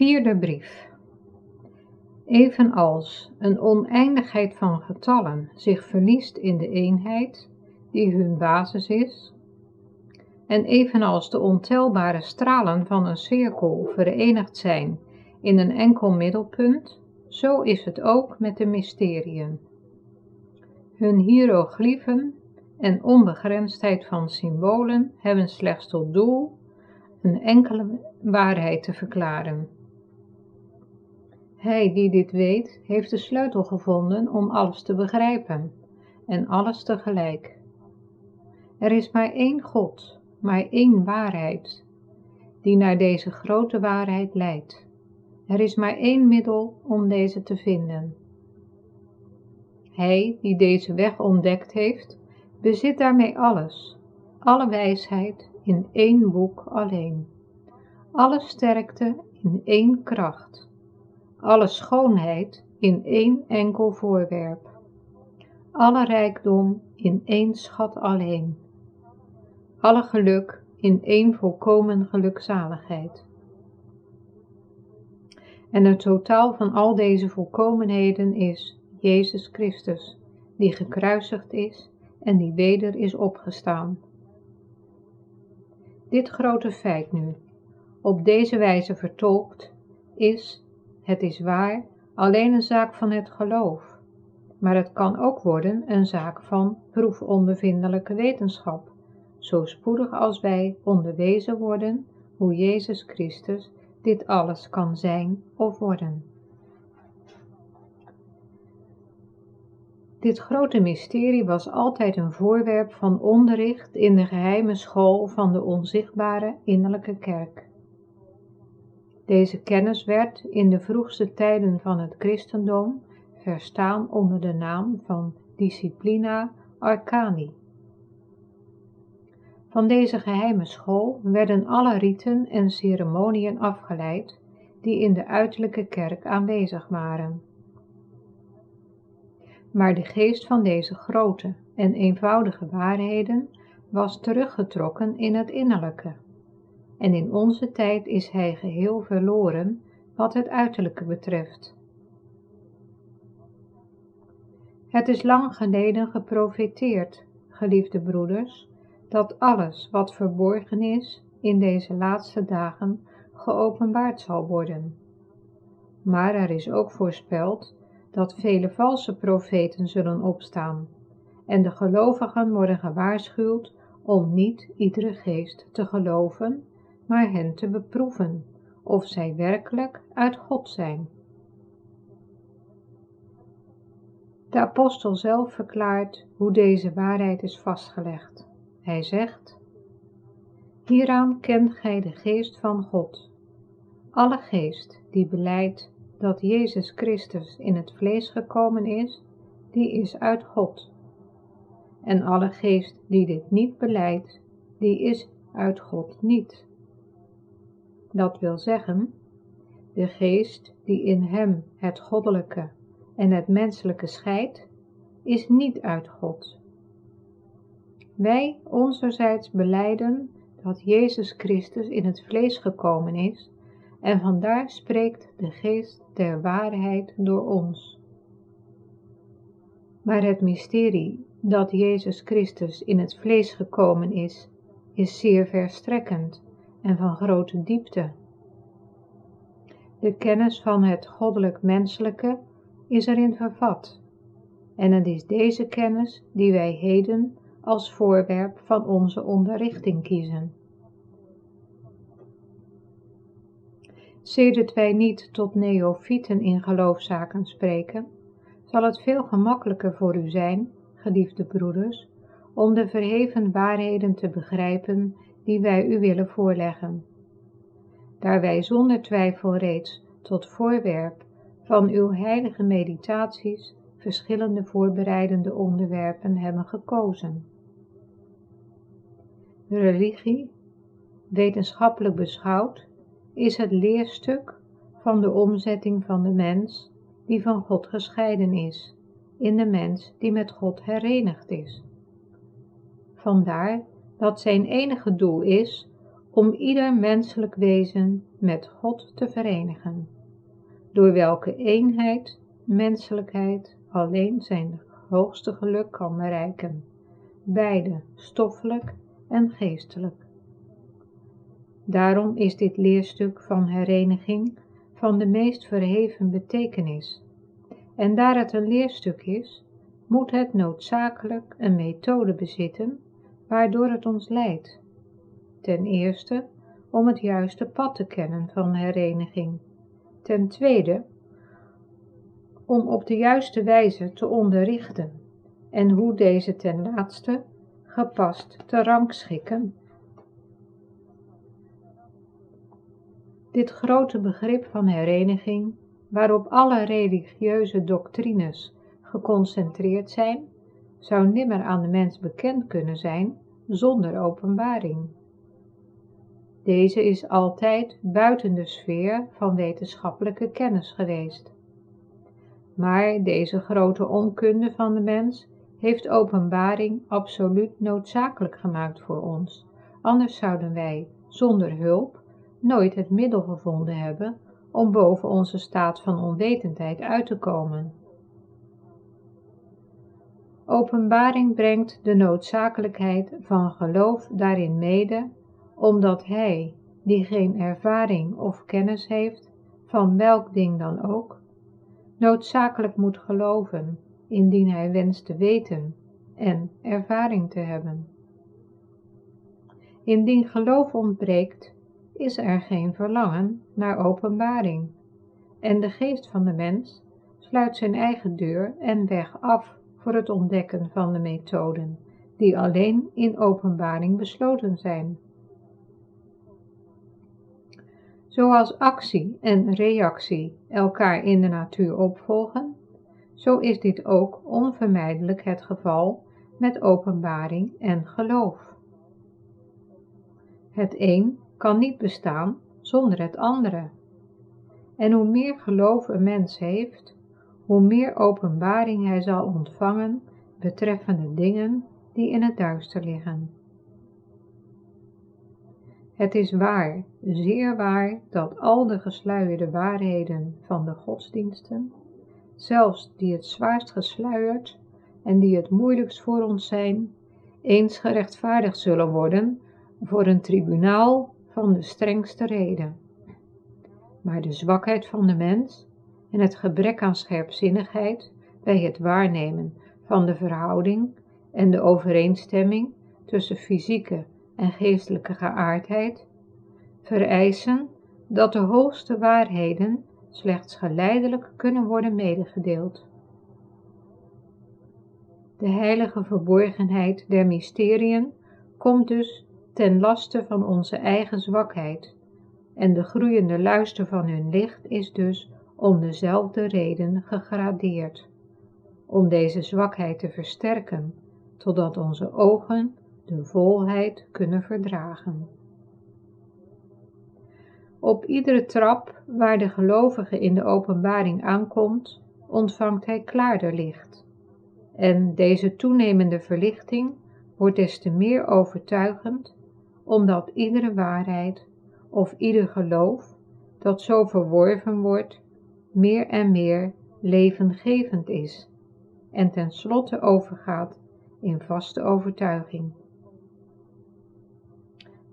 Vierde brief. Evenals een oneindigheid van getallen zich verliest in de eenheid, die hun basis is, en evenals de ontelbare stralen van een cirkel verenigd zijn in een enkel middelpunt, zo is het ook met de mysteriën. Hun hieroglyphen en onbegrensdheid van symbolen hebben slechts tot doel een enkele waarheid te verklaren. Hij die dit weet, heeft de sleutel gevonden om alles te begrijpen en alles tegelijk. Er is maar één God, maar één waarheid, die naar deze grote waarheid leidt. Er is maar één middel om deze te vinden. Hij die deze weg ontdekt heeft, bezit daarmee alles, alle wijsheid in één boek alleen, alle sterkte in één kracht, alle schoonheid in één enkel voorwerp, alle rijkdom in één schat alleen, alle geluk in één volkomen gelukzaligheid. En het totaal van al deze volkomenheden is Jezus Christus, die gekruisigd is en die weder is opgestaan. Dit grote feit nu, op deze wijze vertolkt, is, het is waar, alleen een zaak van het geloof, maar het kan ook worden een zaak van proefondervindelijke wetenschap, zo spoedig als wij onderwezen worden hoe Jezus Christus dit alles kan zijn of worden. Dit grote mysterie was altijd een voorwerp van onderricht in de geheime school van de onzichtbare innerlijke kerk. Deze kennis werd in de vroegste tijden van het christendom verstaan onder de naam van Disciplina Arcani. Van deze geheime school werden alle riten en ceremoniën afgeleid die in de uiterlijke kerk aanwezig waren. Maar de geest van deze grote en eenvoudige waarheden was teruggetrokken in het innerlijke. En in onze tijd is hij geheel verloren wat het uiterlijke betreft. Het is lang geleden geprofeteerd, geliefde broeders, dat alles wat verborgen is in deze laatste dagen geopenbaard zal worden. Maar er is ook voorspeld dat vele valse profeten zullen opstaan, en de gelovigen worden gewaarschuwd om niet iedere geest te geloven, maar hen te beproeven, of zij werkelijk uit God zijn. De apostel zelf verklaart hoe deze waarheid is vastgelegd. Hij zegt, Hieraan kent gij de geest van God. Alle geest die beleidt dat Jezus Christus in het vlees gekomen is, die is uit God. En alle geest die dit niet beleidt, die is uit God niet. Dat wil zeggen, de geest die in hem het goddelijke en het menselijke scheidt, is niet uit God. Wij onzerzijds beleiden dat Jezus Christus in het vlees gekomen is en vandaar spreekt de geest der waarheid door ons. Maar het mysterie dat Jezus Christus in het vlees gekomen is, is zeer verstrekkend en van grote diepte. De kennis van het goddelijk-menselijke is erin vervat, en het is deze kennis die wij heden als voorwerp van onze onderrichting kiezen. Sedert wij niet tot neofieten in geloofszaken spreken, zal het veel gemakkelijker voor u zijn, geliefde broeders, om de verheven waarheden te begrijpen die wij u willen voorleggen. Daar wij zonder twijfel reeds tot voorwerp van uw heilige meditaties verschillende voorbereidende onderwerpen hebben gekozen. Religie, wetenschappelijk beschouwd, is het leerstuk van de omzetting van de mens die van God gescheiden is, in de mens die met God herenigd is. Vandaar dat zijn enige doel is om ieder menselijk wezen met God te verenigen, door welke eenheid menselijkheid alleen zijn hoogste geluk kan bereiken, beide stoffelijk en geestelijk. Daarom is dit leerstuk van hereniging van de meest verheven betekenis. En daar het een leerstuk is, moet het noodzakelijk een methode bezitten waardoor het ons leidt. Ten eerste om het juiste pad te kennen van hereniging. Ten tweede om op de juiste wijze te onderrichten en hoe deze ten laatste gepast te rangschikken. Dit grote begrip van hereniging, waarop alle religieuze doctrines geconcentreerd zijn, zou nimmer aan de mens bekend kunnen zijn zonder openbaring. Deze is altijd buiten de sfeer van wetenschappelijke kennis geweest. Maar deze grote onkunde van de mens heeft openbaring absoluut noodzakelijk gemaakt voor ons, anders zouden wij, zonder hulp, nooit het middel gevonden hebben om boven onze staat van onwetendheid uit te komen. Openbaring brengt de noodzakelijkheid van geloof daarin mede, omdat hij, die geen ervaring of kennis heeft, van welk ding dan ook, noodzakelijk moet geloven, indien hij wenst te weten en ervaring te hebben. Indien geloof ontbreekt, is er geen verlangen naar openbaring, en de geest van de mens sluit zijn eigen deur en weg af voor het ontdekken van de methoden, die alleen in openbaring besloten zijn. Zoals actie en reactie elkaar in de natuur opvolgen, zo is dit ook onvermijdelijk het geval met openbaring en geloof. Het een kan niet bestaan zonder het andere. En hoe meer geloof een mens heeft, hoe meer openbaring hij zal ontvangen betreffende dingen die in het duister liggen. Het is waar, zeer waar, dat al de gesluierde waarheden van de godsdiensten, zelfs die het zwaarst gesluierd en die het moeilijkst voor ons zijn, eens gerechtvaardigd zullen worden voor een tribunaal van de strengste reden. Maar de zwakheid van de mens en het gebrek aan scherpzinnigheid bij het waarnemen van de verhouding en de overeenstemming tussen fysieke en geestelijke geaardheid vereisen dat de hoogste waarheden slechts geleidelijk kunnen worden medegedeeld. De heilige verborgenheid der mysteriën komt dus ten laste van onze eigen zwakheid, en de groeiende luister van hun licht is dus om dezelfde reden gegradeerd, om deze zwakheid te versterken, totdat onze ogen de volheid kunnen verdragen. Op iedere trap waar de gelovige in de openbaring aankomt, ontvangt hij klaarder licht. En deze toenemende verlichting wordt des te meer overtuigend, omdat iedere waarheid of ieder geloof dat zo verworven wordt, meer en meer levengevend is en tenslotte overgaat in vaste overtuiging.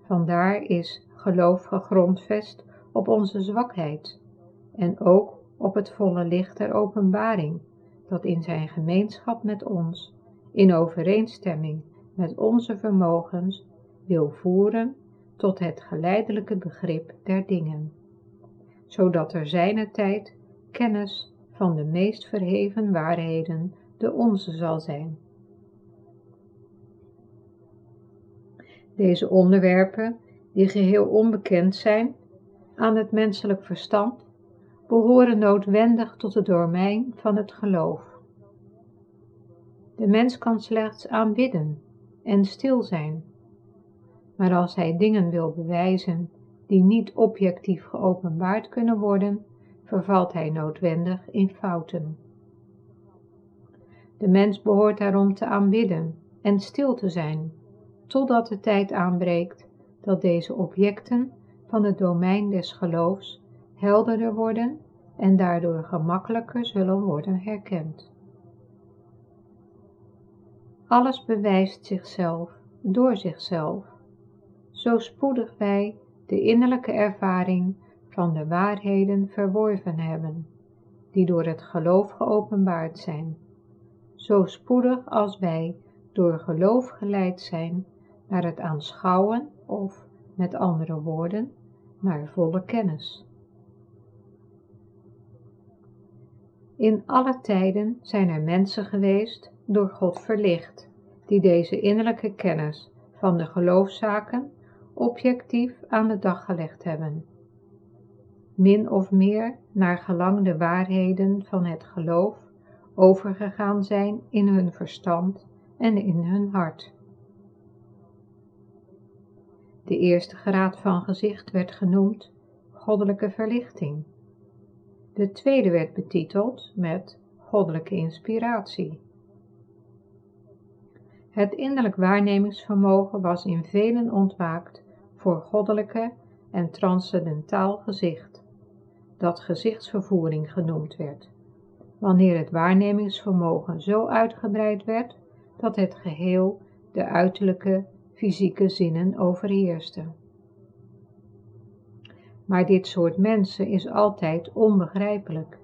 Vandaar is geloof gegrondvest op onze zwakheid en ook op het volle licht der openbaring, dat in zijn gemeenschap met ons, in overeenstemming met onze vermogens, wil voeren tot het geleidelijke begrip der dingen, zodat er zijne tijd kennis van de meest verheven waarheden de onze zal zijn. Deze onderwerpen, die geheel onbekend zijn aan het menselijk verstand, behoren noodwendig tot het domein van het geloof. De mens kan slechts aanbidden en stil zijn, maar als hij dingen wil bewijzen die niet objectief geopenbaard kunnen worden, vervalt hij noodwendig in fouten. De mens behoort daarom te aanbidden en stil te zijn, totdat de tijd aanbreekt dat deze objecten van het domein des geloofs helderder worden en daardoor gemakkelijker zullen worden herkend. Alles bewijst zichzelf door zichzelf, zo spoedig wij de innerlijke ervaring van de waarheden verworven hebben, die door het geloof geopenbaard zijn, zo spoedig als wij door geloof geleid zijn naar het aanschouwen of, met andere woorden, naar volle kennis. In alle tijden zijn er mensen geweest, door God verlicht, die deze innerlijke kennis van de geloofszaken objectief aan de dag gelegd hebben. Min of meer naar gelang de waarheden van het geloof overgegaan zijn in hun verstand en in hun hart. De eerste graad van gezicht werd genoemd goddelijke verlichting. De tweede werd betiteld met goddelijke inspiratie. Het innerlijk waarnemingsvermogen was in velen ontwaakt voor goddelijke en transcendentaal gezicht, dat gezichtsvervoering genoemd werd, wanneer het waarnemingsvermogen zo uitgebreid werd dat het geheel de uiterlijke fysieke zinnen overheerste. Maar dit soort mensen is altijd onbegrijpelijk,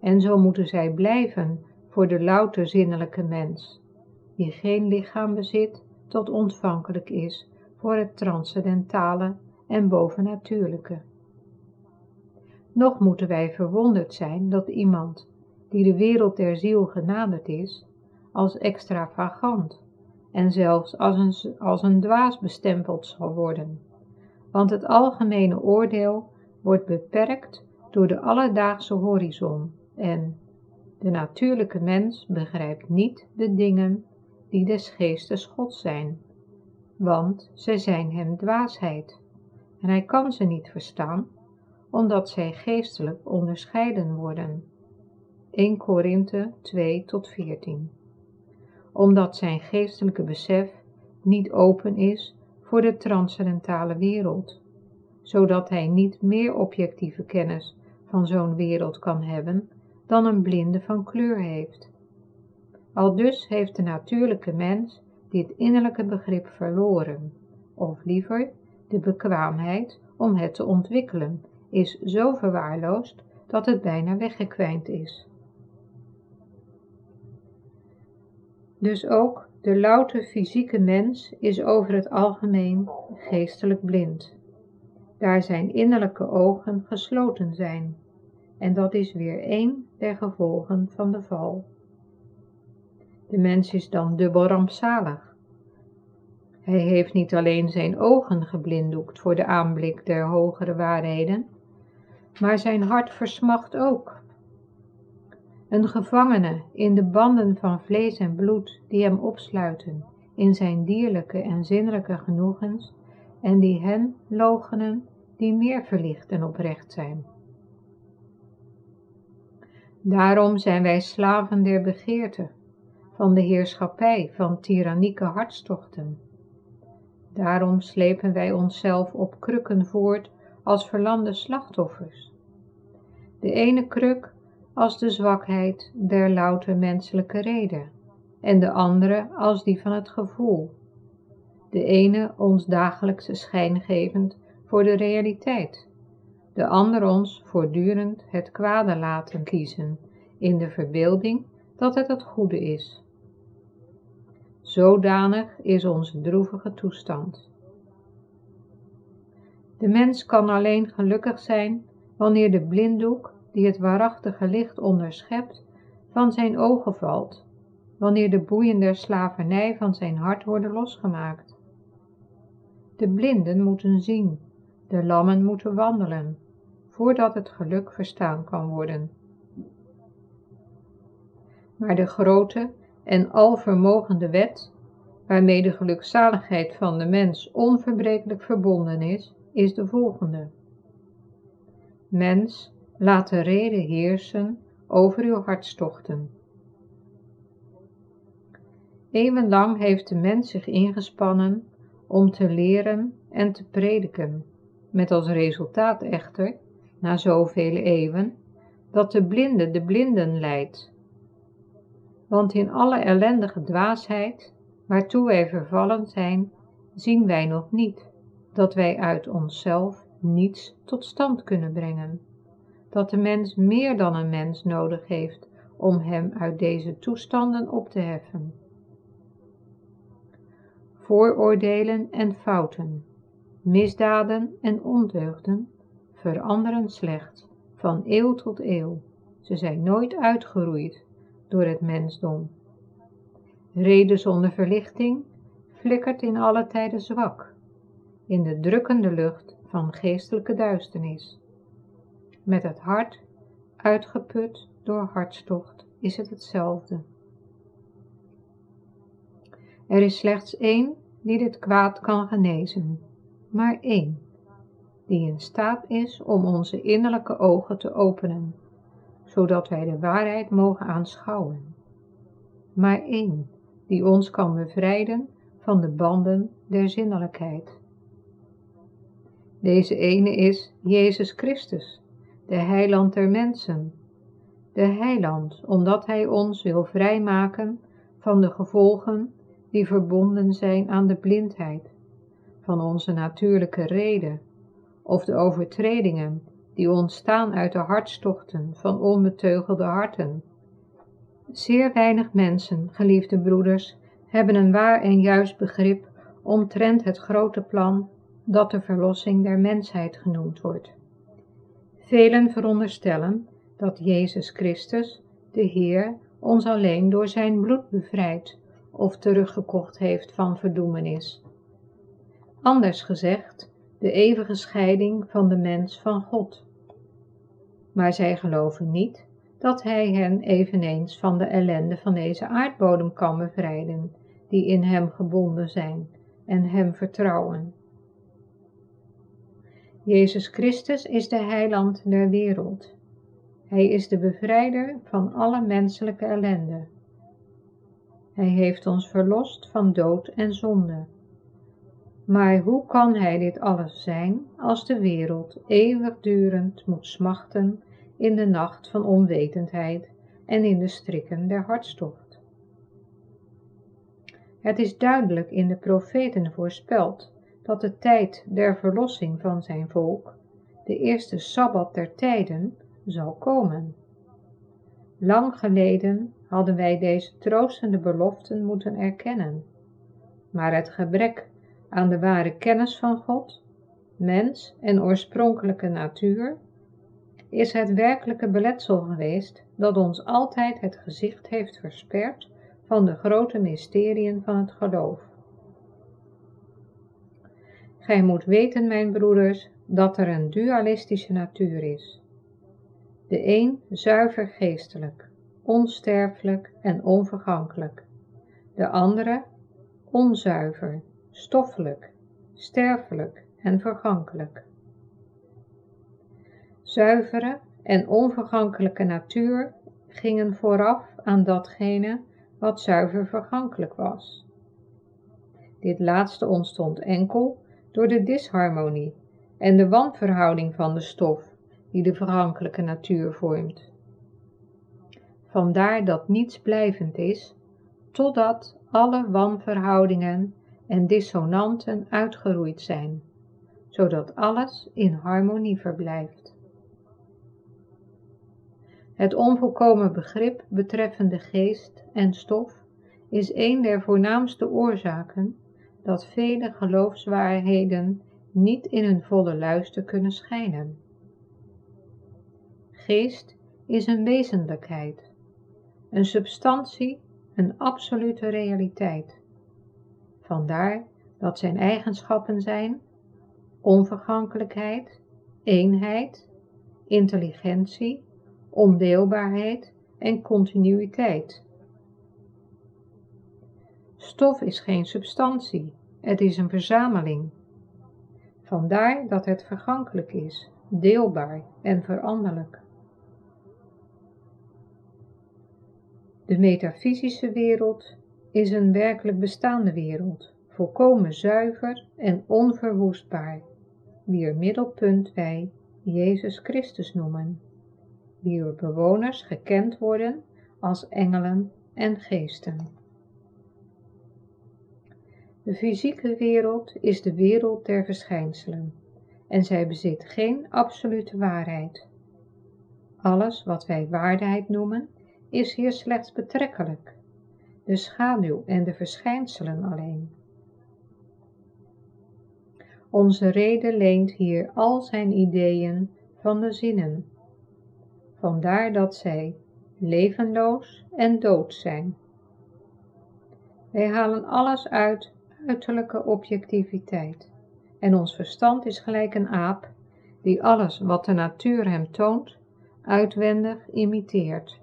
en zo moeten zij blijven voor de louter zinnelijke mens, die geen lichaam bezit tot ontvankelijk is voor het transcendentale en bovennatuurlijke. Nog moeten wij verwonderd zijn dat iemand die de wereld der ziel genaderd is, als extravagant en zelfs als een, als een dwaas bestempeld zal worden, want het algemene oordeel wordt beperkt door de alledaagse horizon en de natuurlijke mens begrijpt niet de dingen die des geestes God zijn, want zij zijn hem dwaasheid, en hij kan ze niet verstaan, omdat zij geestelijk onderscheiden worden. 1 Korinthe 2 tot 14 Omdat zijn geestelijke besef niet open is voor de transcendentale wereld, zodat hij niet meer objectieve kennis van zo'n wereld kan hebben dan een blinde van kleur heeft. Al dus heeft de natuurlijke mens dit innerlijke begrip verloren, of liever, de bekwaamheid om het te ontwikkelen is zo verwaarloosd dat het bijna weggekwijnd is. Dus ook de louter fysieke mens is over het algemeen geestelijk blind, daar zijn innerlijke ogen gesloten zijn, en dat is weer een der gevolgen van de val. De mens is dan dubbel rampzalig. Hij heeft niet alleen zijn ogen geblinddoekt voor de aanblik der hogere waarheden, maar zijn hart versmacht ook. Een gevangene in de banden van vlees en bloed die hem opsluiten in zijn dierlijke en zinnelijke genoegens en die hen logenen die meer verlicht en oprecht zijn. Daarom zijn wij slaven der begeerte, van de heerschappij van tyrannieke hartstochten. Daarom slepen wij onszelf op krukken voort als verlamde slachtoffers. De ene kruk als de zwakheid der louter menselijke reden, en de andere als die van het gevoel. De ene ons dagelijkse schijn gevend voor de realiteit, de ander ons voortdurend het kwade laten kiezen, in de verbeelding dat het het goede is. Zodanig is onze droevige toestand. De mens kan alleen gelukkig zijn wanneer de blinddoek die het waarachtige licht onderschept van zijn ogen valt, wanneer de boeien der slavernij van zijn hart worden losgemaakt. De blinden moeten zien, de lammen moeten wandelen, voordat het geluk verstaan kan worden. Maar de grote en alvermogende wet, waarmee de gelukzaligheid van de mens onverbrekelijk verbonden is, is de volgende. Mens, laat de reden heersen over uw hartstochten. Eeuwenlang heeft de mens zich ingespannen om te leren en te prediken, met als resultaat echter, na zoveel eeuwen, dat de blinde de blinden leidt. Want in alle ellendige dwaasheid, waartoe wij vervallen zijn, zien wij nog niet dat wij uit onszelf niets tot stand kunnen brengen, dat de mens meer dan een mens nodig heeft om hem uit deze toestanden op te heffen. Vooroordelen en fouten, misdaden en ondeugden veranderen slecht van eeuw tot eeuw. Ze zijn nooit uitgeroeid door het mensdom. Reden zonder verlichting flikkert in alle tijden zwak, in de drukkende lucht van geestelijke duisternis. Met het hart, uitgeput door hartstocht, is het hetzelfde. Er is slechts één die dit kwaad kan genezen, maar één, die in staat is om onze innerlijke ogen te openen, zodat wij de waarheid mogen aanschouwen. Maar één, die ons kan bevrijden van de banden der zinnelijkheid. Deze ene is Jezus Christus, de heiland der mensen. De heiland, omdat hij ons wil vrijmaken van de gevolgen die verbonden zijn aan de blindheid, van onze natuurlijke reden, of de overtredingen die ontstaan uit de hartstochten van onbeteugelde harten. Zeer weinig mensen, geliefde broeders, hebben een waar en juist begrip omtrent het grote plan dat de verlossing der mensheid genoemd wordt. Velen veronderstellen dat Jezus Christus, de Heer, ons alleen door zijn bloed bevrijdt of teruggekocht heeft van verdoemenis. Anders gezegd, de eeuwige scheiding van de mens van God. Maar zij geloven niet dat Hij hen eveneens van de ellende van deze aardbodem kan bevrijden, die in Hem gebonden zijn en Hem vertrouwen. Jezus Christus is de heiland der wereld. Hij is de bevrijder van alle menselijke ellende. Hij heeft ons verlost van dood en zonde. Maar hoe kan hij dit alles zijn als de wereld eeuwigdurend moet smachten in de nacht van onwetendheid en in de strikken der hartstocht? Het is duidelijk in de profeten voorspeld dat de tijd der verlossing van zijn volk, de eerste Sabbat der tijden, zal komen. Lang geleden hadden wij deze troostende beloften moeten erkennen, maar het gebrek aan de ware kennis van God, mens en oorspronkelijke natuur, is het werkelijke beletsel geweest dat ons altijd het gezicht heeft versperd van de grote mysteriën van het geloof. Gij moet weten, mijn broeders, dat er een dualistische natuur is. De een zuiver geestelijk, onsterfelijk en onvergankelijk. De andere onzuiver, stoffelijk, sterfelijk en vergankelijk. Zuivere en onvergankelijke natuur gingen vooraf aan datgene wat zuiver vergankelijk was. Dit laatste ontstond enkel door de disharmonie en de wanverhouding van de stof die de vergankelijke natuur vormt. Vandaar dat niets blijvend is, totdat alle wanverhoudingen en dissonanten uitgeroeid zijn, zodat alles in harmonie verblijft. Het onvolkomen begrip betreffende geest en stof is een der voornaamste oorzaken dat vele geloofswaarheden niet in hun volle luister kunnen schijnen. Geest is een wezenlijkheid, een substantie, een absolute realiteit. Vandaar dat zijn eigenschappen zijn onvergankelijkheid, eenheid, intelligentie, ondeelbaarheid en continuïteit. Stof is geen substantie, het is een verzameling. Vandaar dat het vergankelijk is, deelbaar en veranderlijk. De metafysische wereld is een werkelijk bestaande wereld, volkomen zuiver en onverwoestbaar, wier middelpunt wij Jezus Christus noemen, wier bewoners gekend worden als engelen en geesten. De fysieke wereld is de wereld der verschijnselen en zij bezit geen absolute waarheid. Alles wat wij waarheid noemen, is hier slechts betrekkelijk, de schaduw en de verschijnselen alleen. Onze rede leent hier al zijn ideeën van de zinnen, vandaar dat zij levenloos en dood zijn. Wij halen alles uit uiterlijke objectiviteit en ons verstand is gelijk een aap die alles wat de natuur hem toont uitwendig imiteert.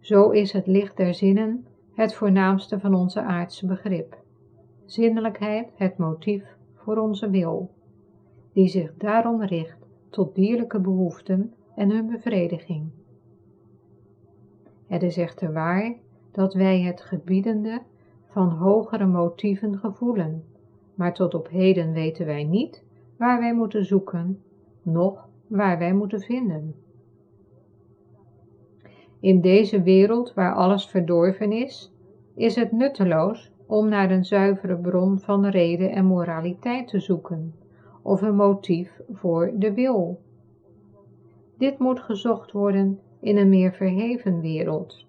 Zo is het licht der zinnen het voornaamste van onze aardse begrip, zinnelijkheid het motief voor onze wil, die zich daarom richt tot dierlijke behoeften en hun bevrediging. Het is echter waar dat wij het gebiedende van hogere motieven gevoelen, maar tot op heden weten wij niet waar wij moeten zoeken, noch waar wij moeten vinden. In deze wereld waar alles verdorven is, is het nutteloos om naar een zuivere bron van reden en moraliteit te zoeken, of een motief voor de wil. Dit moet gezocht worden in een meer verheven wereld,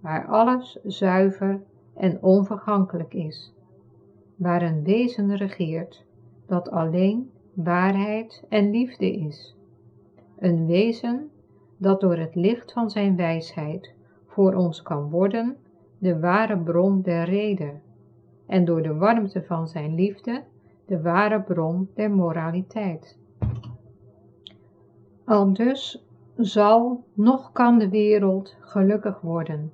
waar alles zuiver en onvergankelijk is, waar een wezen regeert dat alleen waarheid en liefde is. Een wezen dat door het licht van zijn wijsheid voor ons kan worden de ware bron der reden en door de warmte van zijn liefde de ware bron der moraliteit. Al dus zal, nog kan de wereld gelukkig worden,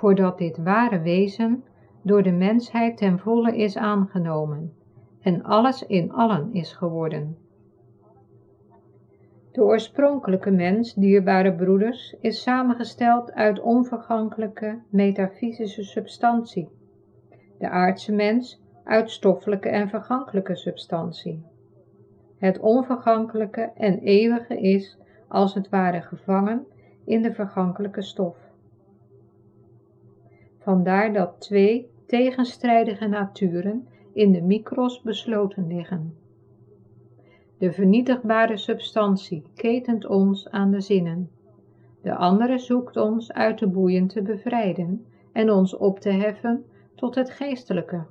voordat dit ware wezen door de mensheid ten volle is aangenomen en alles in allen is geworden. De oorspronkelijke mens, dierbare broeders, is samengesteld uit onvergankelijke metafysische substantie. De aardse mens uit stoffelijke en vergankelijke substantie. Het onvergankelijke en eeuwige is, als het ware, gevangen in de vergankelijke stof. Vandaar dat twee tegenstrijdige naturen in de micros besloten liggen. De vernietigbare substantie ketent ons aan de zinnen. De andere zoekt ons uit de boeien te bevrijden en ons op te heffen tot het geestelijke.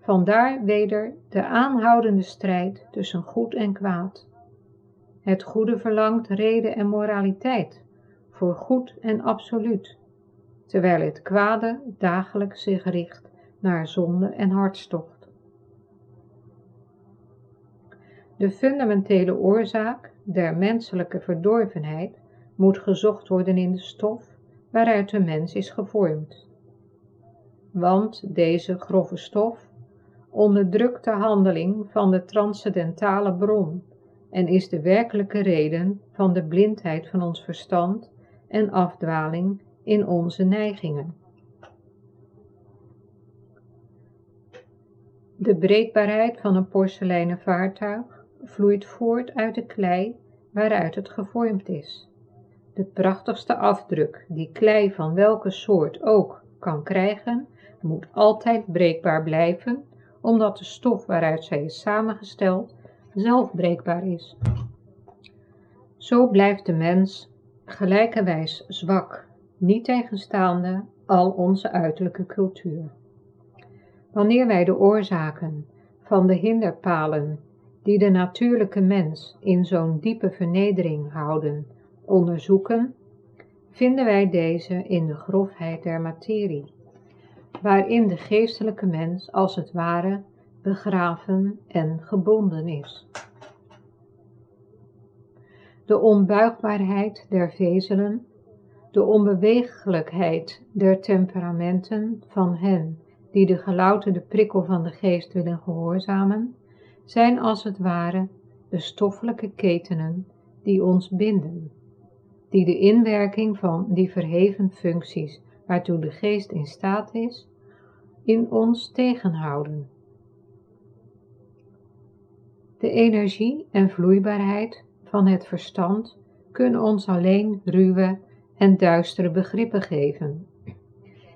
Vandaar weder de aanhoudende strijd tussen goed en kwaad. Het goede verlangt reden en moraliteit voor goed en absoluut, terwijl het kwade dagelijks zich richt naar zonde en hartstocht. De fundamentele oorzaak der menselijke verdorvenheid moet gezocht worden in de stof waaruit de mens is gevormd. Want deze grove stof onderdrukt de handeling van de transcendentale bron en is de werkelijke reden van de blindheid van ons verstand en afdwaling in onze neigingen. De breekbaarheid van een porseleinen vaartuig vloeit voort uit de klei waaruit het gevormd is. De prachtigste afdruk die klei van welke soort ook kan krijgen, moet altijd breekbaar blijven, omdat de stof waaruit zij is samengesteld zelf breekbaar is. Zo blijft de mens gelijkerwijs zwak, niet tegenstaande al onze uiterlijke cultuur. Wanneer wij de oorzaken van de hinderpalen die de natuurlijke mens in zo'n diepe vernedering houden, onderzoeken, vinden wij deze in de grofheid der materie, waarin de geestelijke mens als het ware begraven en gebonden is. De onbuigbaarheid der vezelen, de onbewegelijkheid der temperamenten van hen die de gelouterde prikkel van de geest willen gehoorzamen, zijn als het ware de stoffelijke ketenen die ons binden, die de inwerking van die verheven functies waartoe de geest in staat is, in ons tegenhouden. De energie en vloeibaarheid van het verstand kunnen ons alleen ruwe en duistere begrippen geven,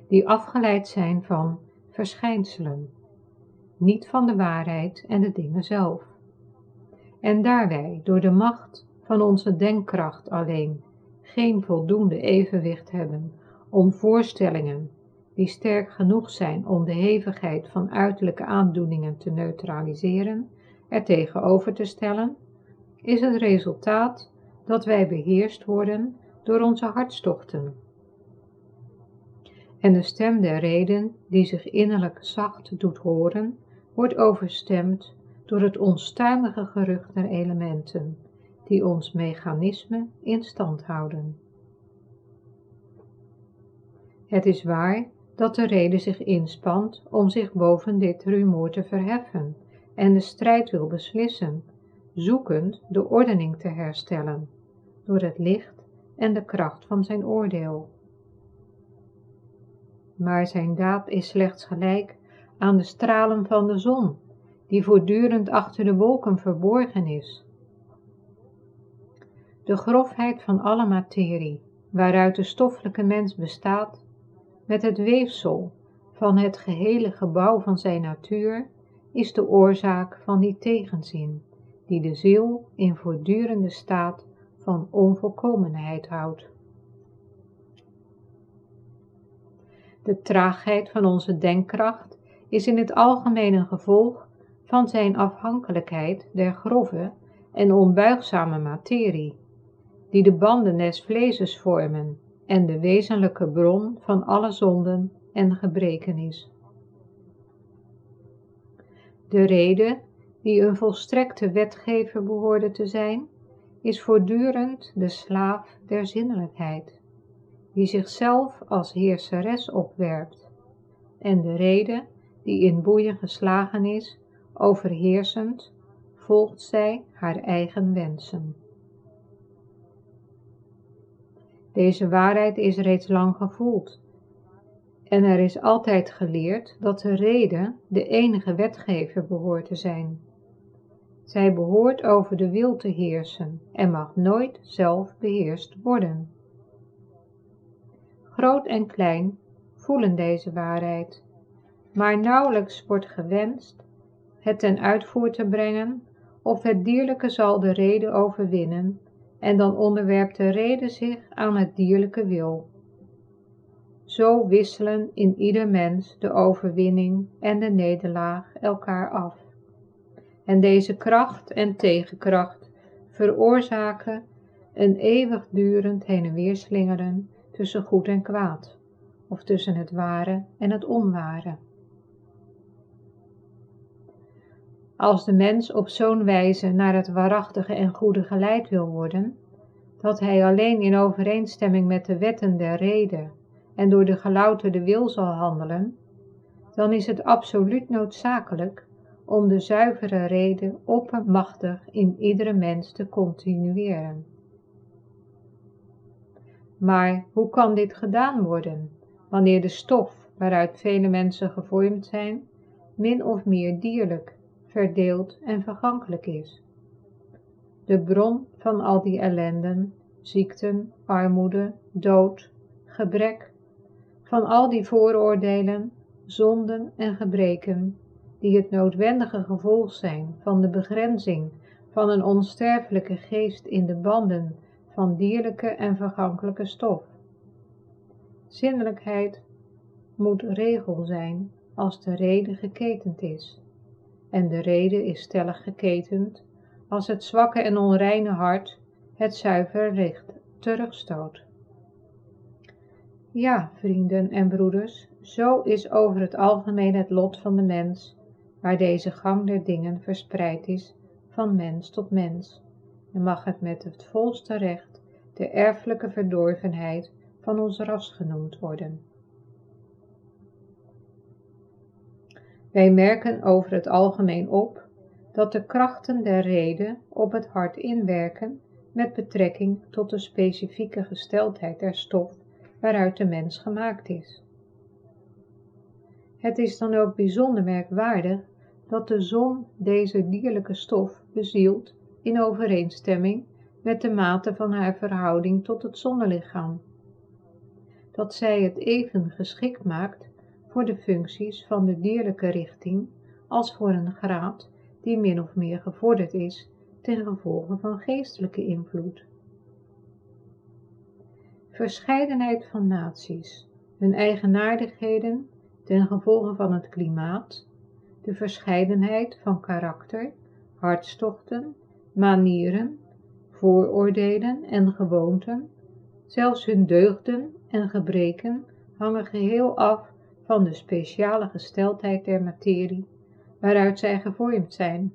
die afgeleid zijn van verschijnselen, niet van de waarheid en de dingen zelf. En daar wij door de macht van onze denkkracht alleen geen voldoende evenwicht hebben om voorstellingen die sterk genoeg zijn om de hevigheid van uiterlijke aandoeningen te neutraliseren, er tegenover te stellen, is het resultaat dat wij beheerst worden door onze hartstochten. En de stem der reden, die zich innerlijk zacht doet horen, wordt overstemd door het onstuimige gerucht der elementen, die ons mechanisme in stand houden. Het is waar dat de reden zich inspant om zich boven dit rumoer te verheffen en de strijd wil beslissen, zoekend de ordening te herstellen, door het licht en de kracht van zijn oordeel. Maar zijn daad is slechts gelijk aan de stralen van de zon, die voortdurend achter de wolken verborgen is. De grofheid van alle materie, waaruit de stoffelijke mens bestaat, met het weefsel van het gehele gebouw van zijn natuur, is de oorzaak van die tegenzin, die de ziel in voortdurende staat van onvolkomenheid houdt. De traagheid van onze denkkracht is in het algemeen een gevolg van zijn afhankelijkheid der grove en onbuigzame materie, die de banden des vleeses vormen en de wezenlijke bron van alle zonden en gebreken is. De reden, die een volstrekte wetgever behoorde te zijn, is voortdurend de slaaf der zinnelijkheid, die zichzelf als heerseres opwerpt, en de reden, die in boeien geslagen is, overheersend, volgt zij haar eigen wensen. Deze waarheid is reeds lang gevoeld. En er is altijd geleerd dat de reden de enige wetgever behoort te zijn. Zij behoort over de wil te heersen en mag nooit zelf beheerst worden. Groot en klein voelen deze waarheid, maar nauwelijks wordt gewenst het ten uitvoer te brengen, of het dierlijke zal de reden overwinnen en dan onderwerpt de reden zich aan het dierlijke wil. Zo wisselen in ieder mens de overwinning en de nederlaag elkaar af. En deze kracht en tegenkracht veroorzaken een eeuwigdurend heen en weer slingeren tussen goed en kwaad, of tussen het ware en het onware. Als de mens op zo'n wijze naar het waarachtige en goede geleid wil worden, dat hij alleen in overeenstemming met de wetten der reden en door de gelouterde wil zal handelen, dan is het absoluut noodzakelijk om de zuivere reden oppermachtig in iedere mens te continueren. Maar hoe kan dit gedaan worden, wanneer de stof waaruit vele mensen gevormd zijn, min of meer dierlijk verdeeld en vergankelijk is. De bron van al die ellenden, ziekten, armoede, dood, gebrek, van al die vooroordelen, zonden en gebreken, die het noodwendige gevolg zijn van de begrenzing van een onsterfelijke geest in de banden van dierlijke en vergankelijke stof. Zinnelijkheid moet regel zijn als de reden geketend is en de reden is stellig geketend, als het zwakke en onreine hart het zuivere licht terugstoot. Ja, vrienden en broeders, zo is over het algemeen het lot van de mens, waar deze gang der dingen verspreid is van mens tot mens, en mag het met het volste recht de erfelijke verdorvenheid van ons ras genoemd worden. Wij merken over het algemeen op dat de krachten der reden op het hart inwerken met betrekking tot de specifieke gesteldheid der stof waaruit de mens gemaakt is. Het is dan ook bijzonder merkwaardig dat de zon deze dierlijke stof bezielt in overeenstemming met de mate van haar verhouding tot het zonnelichaam. Dat zij het even geschikt maakt voor de functies van de dierlijke richting als voor een graad die min of meer gevorderd is ten gevolge van geestelijke invloed. Verscheidenheid van naties, hun eigenaardigheden ten gevolge van het klimaat, de verscheidenheid van karakter, hartstochten, manieren, vooroordelen en gewoonten, zelfs hun deugden en gebreken hangen geheel af van de speciale gesteldheid der materie, waaruit zij gevormd zijn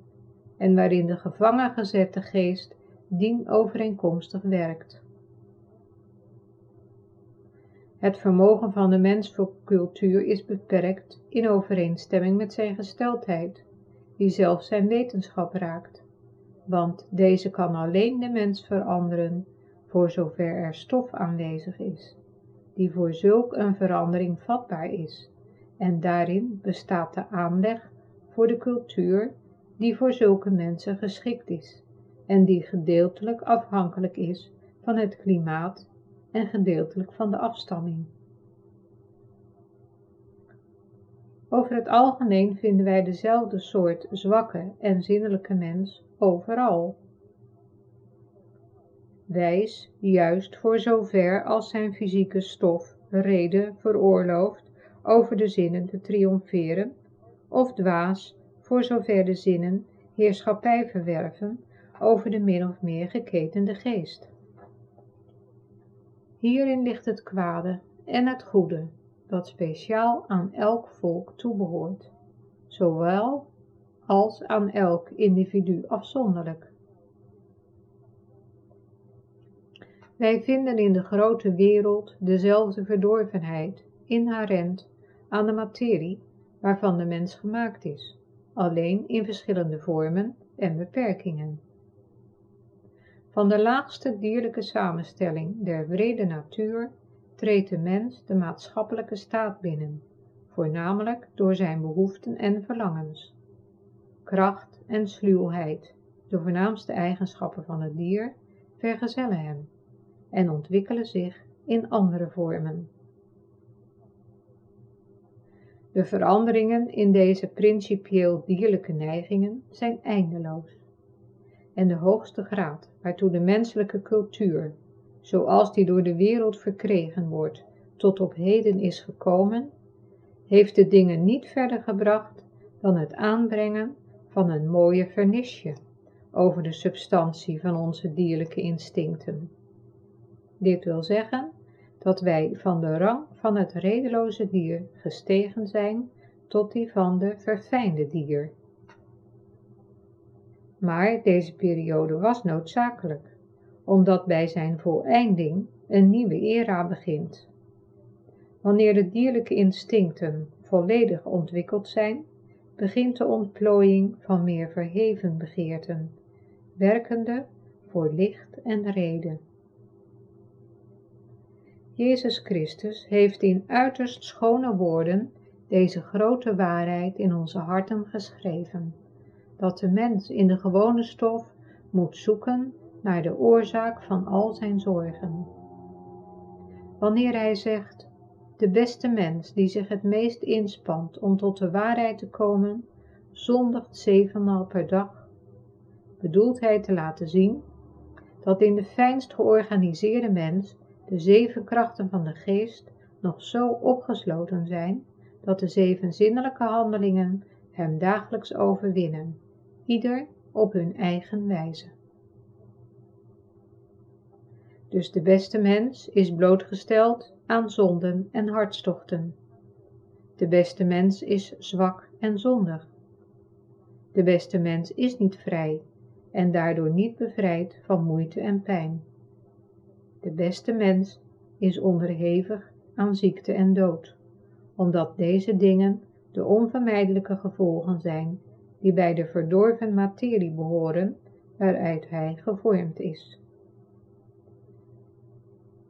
en waarin de gevangen gezette geest dien overeenkomstig werkt. Het vermogen van de mens voor cultuur is beperkt in overeenstemming met zijn gesteldheid, die zelfs zijn wetenschap raakt, want deze kan alleen de mens veranderen voor zover er stof aanwezig is, die voor zulk een verandering vatbaar is, en daarin bestaat de aanleg voor de cultuur die voor zulke mensen geschikt is en die gedeeltelijk afhankelijk is van het klimaat en gedeeltelijk van de afstamming. Over het algemeen vinden wij dezelfde soort zwakke en zinnelijke mens overal. Wijs juist voor zover als zijn fysieke stof reden veroorlooft over de zinnen te triomferen, of dwaas voor zover de zinnen heerschappij verwerven over de min of meer geketende geest. Hierin ligt het kwade en het goede, dat speciaal aan elk volk toebehoort, zowel als aan elk individu afzonderlijk. Wij vinden in de grote wereld dezelfde verdorvenheid inherent aan de materie waarvan de mens gemaakt is, alleen in verschillende vormen en beperkingen. Van de laagste dierlijke samenstelling der brede natuur treedt de mens de maatschappelijke staat binnen, voornamelijk door zijn behoeften en verlangens. Kracht en sluwheid, de voornaamste eigenschappen van het dier, vergezellen hem en ontwikkelen zich in andere vormen. De veranderingen in deze principieel dierlijke neigingen zijn eindeloos. En de hoogste graad waartoe de menselijke cultuur, zoals die door de wereld verkregen wordt, tot op heden is gekomen, heeft de dingen niet verder gebracht dan het aanbrengen van een mooie vernisje over de substantie van onze dierlijke instincten. Dit wil zeggen dat wij van de rang van het redeloze dier gestegen zijn tot die van de verfijnde dier. Maar deze periode was noodzakelijk, omdat bij zijn voleinding een nieuwe era begint. Wanneer de dierlijke instincten volledig ontwikkeld zijn, begint de ontplooiing van meer verheven begeerten, werkende voor licht en reden. Jezus Christus heeft in uiterst schone woorden deze grote waarheid in onze harten geschreven, dat de mens in de gewone stof moet zoeken naar de oorzaak van al zijn zorgen. Wanneer hij zegt, de beste mens die zich het meest inspant om tot de waarheid te komen, zondigt zevenmaal per dag, bedoelt hij te laten zien dat in de fijnst georganiseerde mens de zeven krachten van de geest nog zo opgesloten zijn, dat de zeven zinnelijke handelingen hem dagelijks overwinnen, ieder op hun eigen wijze. Dus de beste mens is blootgesteld aan zonden en hartstochten. De beste mens is zwak en zondig. De beste mens is niet vrij en daardoor niet bevrijd van moeite en pijn. De beste mens is onderhevig aan ziekte en dood, omdat deze dingen de onvermijdelijke gevolgen zijn die bij de verdorven materie behoren waaruit hij gevormd is.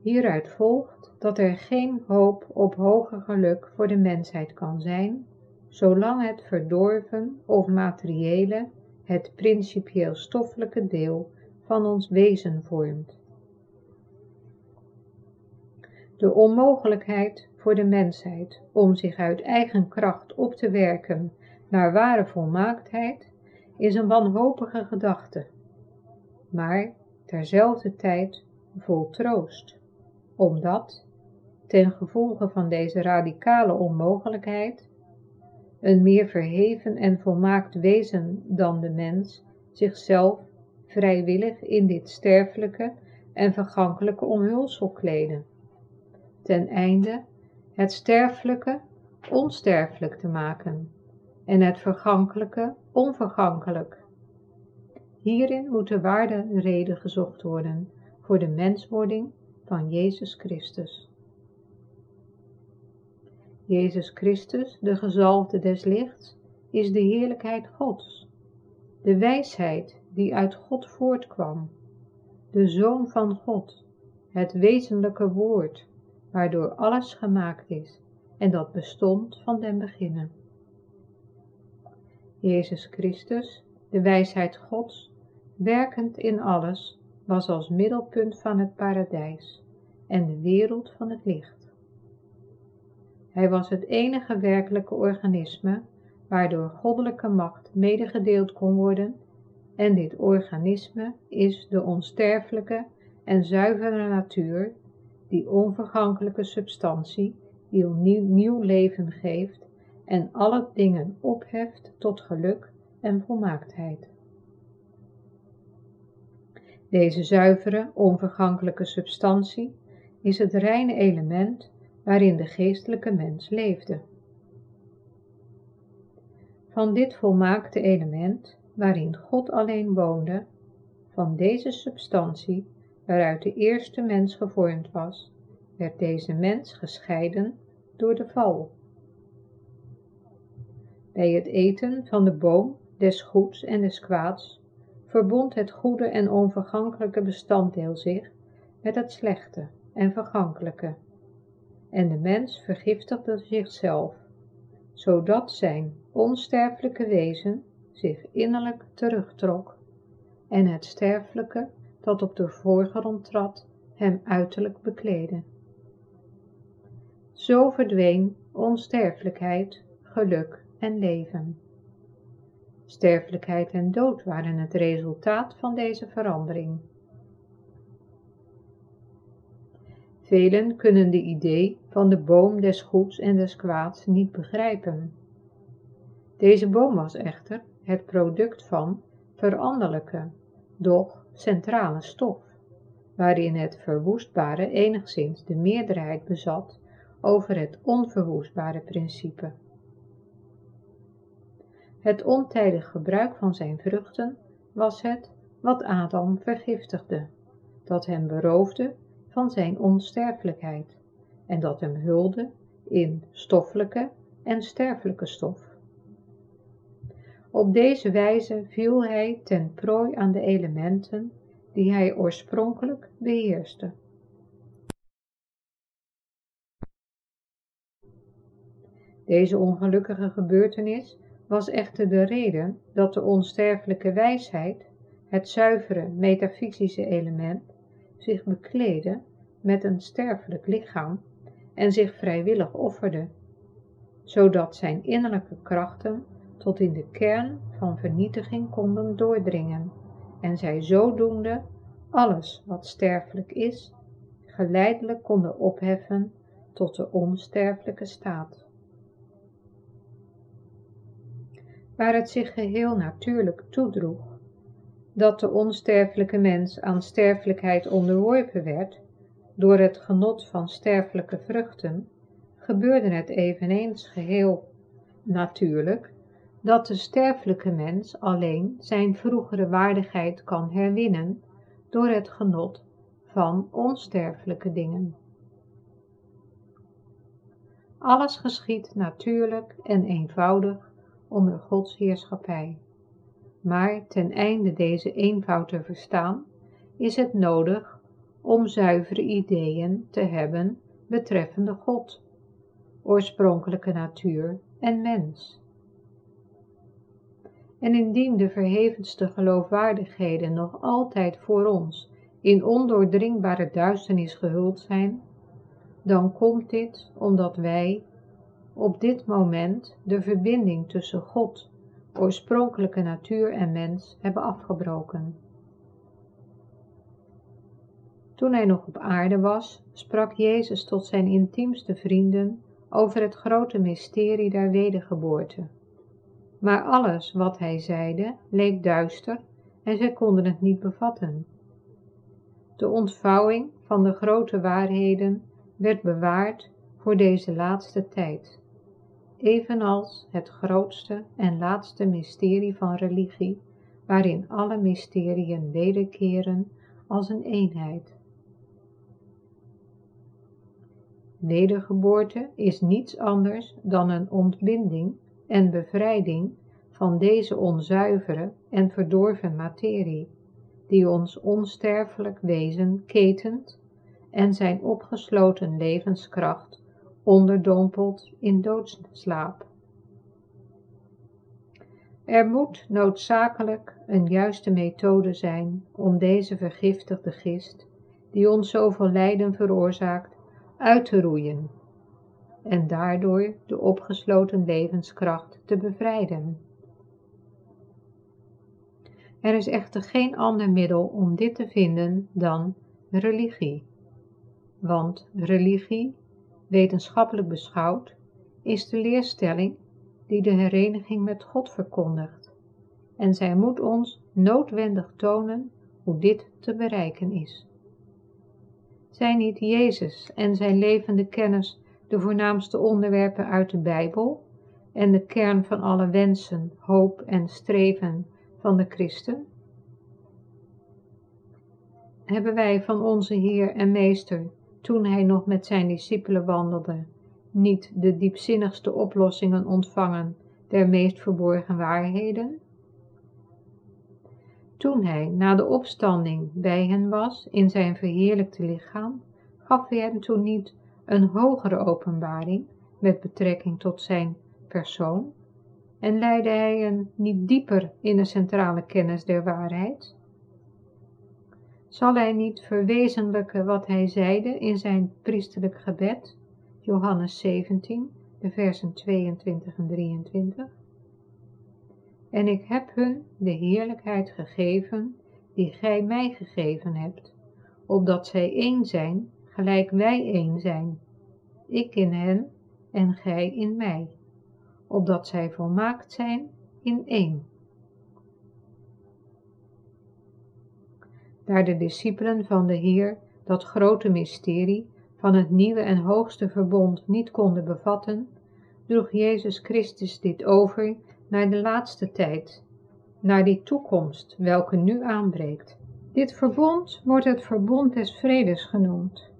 Hieruit volgt dat er geen hoop op hoger geluk voor de mensheid kan zijn, zolang het verdorven of materiële het principieel stoffelijke deel van ons wezen vormt. De onmogelijkheid voor de mensheid om zich uit eigen kracht op te werken naar ware volmaaktheid is een wanhopige gedachte, maar terzelfde tijd vol troost, omdat, ten gevolge van deze radicale onmogelijkheid, een meer verheven en volmaakt wezen dan de mens zichzelf vrijwillig in dit sterfelijke en vergankelijke omhulsel kleden, ten einde het sterfelijke onsterfelijk te maken en het vergankelijke onvergankelijk. Hierin moet de waarde reden gezocht worden voor de menswording van Jezus Christus. Jezus Christus, de gezalfde des lichts, is de heerlijkheid Gods, de wijsheid die uit God voortkwam, de Zoon van God, het wezenlijke woord, waardoor alles gemaakt is en dat bestond van den beginnen. Jezus Christus, de wijsheid Gods, werkend in alles, was als middelpunt van het paradijs en de wereld van het licht. Hij was het enige werkelijke organisme waardoor goddelijke macht medegedeeld kon worden en dit organisme is de onsterfelijke en zuivere natuur, die onvergankelijke substantie die een nieuw leven geeft en alle dingen opheft tot geluk en volmaaktheid. Deze zuivere, onvergankelijke substantie is het reine element waarin de geestelijke mens leefde. Van dit volmaakte element, waarin God alleen woonde, van deze substantie, waaruit de eerste mens gevormd was, werd deze mens gescheiden door de val. Bij het eten van de boom des goeds en des kwaads verbond het goede en onvergankelijke bestanddeel zich met het slechte en vergankelijke. En de mens vergiftigde zichzelf, zodat zijn onsterfelijke wezen zich innerlijk terugtrok en het sterfelijke dat op de voorgrond trad hem uiterlijk bekleedde. Zo verdween onsterfelijkheid, geluk en leven. Sterfelijkheid en dood waren het resultaat van deze verandering. Velen kunnen de idee van de boom des goeds en des kwaads niet begrijpen. Deze boom was echter het product van veranderlijke, doch centrale stof, waarin het verwoestbare enigszins de meerderheid bezat over het onverwoestbare principe. Het ontijdig gebruik van zijn vruchten was het wat Adam vergiftigde, dat hem beroofde van zijn onsterfelijkheid en dat hem hulde in stoffelijke en sterfelijke stof. Op deze wijze viel hij ten prooi aan de elementen die hij oorspronkelijk beheerste. Deze ongelukkige gebeurtenis was echter de reden dat de onsterfelijke wijsheid, het zuivere metafysische element, zich bekleedde met een sterfelijk lichaam en zich vrijwillig offerde, zodat zijn innerlijke krachten tot in de kern van vernietiging konden doordringen en zij zodoende alles wat sterfelijk is, geleidelijk konden opheffen tot de onsterfelijke staat. Waar het zich geheel natuurlijk toedroeg, dat de onsterfelijke mens aan sterfelijkheid onderworpen werd door het genot van sterfelijke vruchten, gebeurde het eveneens geheel natuurlijk dat de sterfelijke mens alleen zijn vroegere waardigheid kan herwinnen door het genot van onsterfelijke dingen. Alles geschiet natuurlijk en eenvoudig onder Gods heerschappij. Maar ten einde deze eenvoud te verstaan, is het nodig om zuivere ideeën te hebben betreffende God, oorspronkelijke natuur en mens. En indien de verhevenste geloofwaardigheden nog altijd voor ons in ondoordringbare duisternis gehuld zijn, dan komt dit omdat wij op dit moment de verbinding tussen God, oorspronkelijke natuur en mens hebben afgebroken. Toen hij nog op aarde was, sprak Jezus tot zijn intiemste vrienden over het grote mysterie der wedergeboorte. Maar alles wat hij zeide leek duister en zij konden het niet bevatten. De ontvouwing van de grote waarheden werd bewaard voor deze laatste tijd, evenals het grootste en laatste mysterie van religie, waarin alle mysteriën wederkeren als een eenheid. Wedergeboorte is niets anders dan een ontbinding en bevrijding van deze onzuivere en verdorven materie, die ons onsterfelijk wezen ketent en zijn opgesloten levenskracht onderdompelt in doodsslaap. Er moet noodzakelijk een juiste methode zijn om deze vergiftigde gist, die ons zoveel lijden veroorzaakt, uit te roeien en daardoor de opgesloten levenskracht te bevrijden. Er is echter geen ander middel om dit te vinden dan religie, want religie, wetenschappelijk beschouwd, is de leerstelling die de hereniging met God verkondigt, en zij moet ons noodwendig tonen hoe dit te bereiken is. Zijn niet Jezus en zijn levende kennis de voornaamste onderwerpen uit de Bijbel en de kern van alle wensen, hoop en streven van de christen? Hebben wij van onze Heer en Meester, toen hij nog met zijn discipelen wandelde, niet de diepzinnigste oplossingen ontvangen der meest verborgen waarheden? Toen hij na de opstanding bij hen was in zijn verheerlijkte lichaam, gaf hij hen toen niet een hogere openbaring met betrekking tot zijn persoon en leidde hij hen niet dieper in de centrale kennis der waarheid? Zal hij niet verwezenlijken wat hij zeide in zijn priesterlijk gebed, Johannes 17, de versen 22 en 23? En ik heb hun de heerlijkheid gegeven die gij mij gegeven hebt, opdat zij één zijn, gelijk wij één zijn, ik in hen en gij in mij, opdat zij volmaakt zijn in één. Daar de discipelen van de Heer dat grote mysterie van het nieuwe en hoogste verbond niet konden bevatten, droeg Jezus Christus dit over naar de laatste tijd, naar die toekomst welke nu aanbreekt. Dit verbond wordt het verbond des vredes genoemd.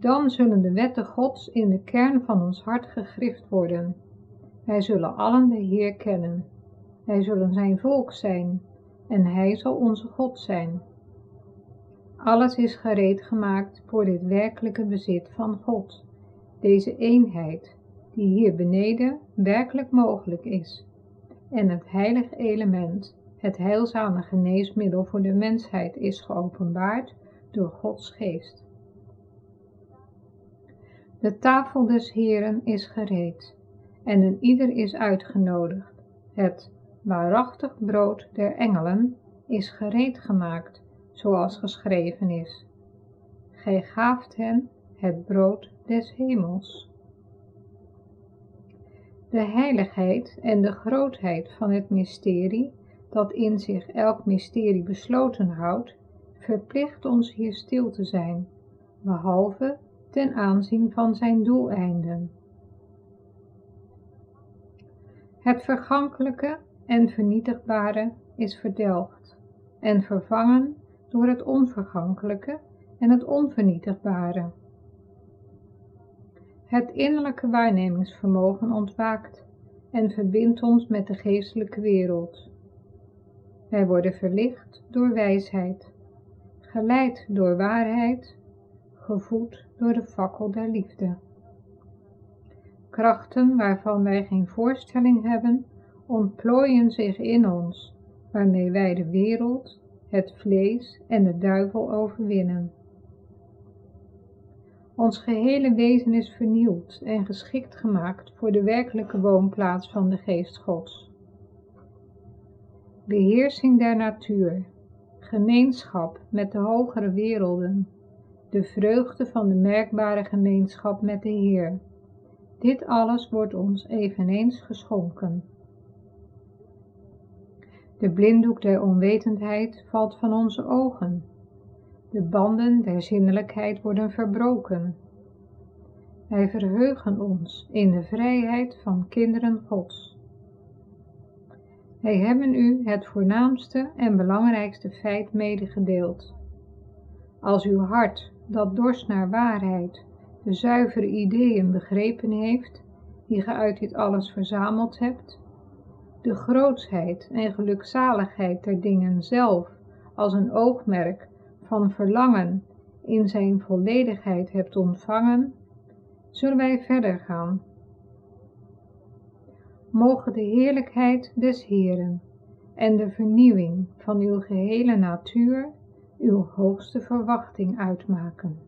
Dan zullen de wetten Gods in de kern van ons hart gegrift worden. Wij zullen allen de Heer kennen. Wij zullen zijn volk zijn en hij zal onze God zijn. Alles is gereed gemaakt voor dit werkelijke bezit van God, deze eenheid, die hier beneden werkelijk mogelijk is, en het heilige element, het heilzame geneesmiddel voor de mensheid is geopenbaard door Gods geest. De tafel des Heren is gereed, en een ieder is uitgenodigd. Het waarachtig brood der engelen is gereed gemaakt, zoals geschreven is. Gij gaaft hen het brood des hemels. De heiligheid en de grootheid van het mysterie, dat in zich elk mysterie besloten houdt, verplicht ons hier stil te zijn, behalve ten aanzien van zijn doeleinden. Het vergankelijke en vernietigbare is verdelgd en vervangen door het onvergankelijke en het onvernietigbare. Het innerlijke waarnemingsvermogen ontwaakt en verbindt ons met de geestelijke wereld. Wij worden verlicht door wijsheid, geleid door waarheid, gevoed door de fakkel der liefde. Krachten waarvan wij geen voorstelling hebben, ontplooien zich in ons, waarmee wij de wereld, het vlees en de duivel overwinnen. Ons gehele wezen is vernieuwd en geschikt gemaakt voor de werkelijke woonplaats van de geest Gods. Beheersing der natuur, gemeenschap met de hogere werelden, de vreugde van de merkbare gemeenschap met de Heer. Dit alles wordt ons eveneens geschonken. De blinddoek der onwetendheid valt van onze ogen. De banden der zinnelijkheid worden verbroken. Wij verheugen ons in de vrijheid van kinderen Gods. Wij hebben u het voornaamste en belangrijkste feit medegedeeld. Als uw hart, dat dorst naar waarheid, de zuivere ideeën begrepen heeft, die ge uit dit alles verzameld hebt, de grootsheid en gelukzaligheid der dingen zelf als een oogmerk van verlangen in zijn volledigheid hebt ontvangen, zullen wij verder gaan. Mogen de heerlijkheid des Heeren en de vernieuwing van uw gehele natuur uw hoogste verwachting uitmaken.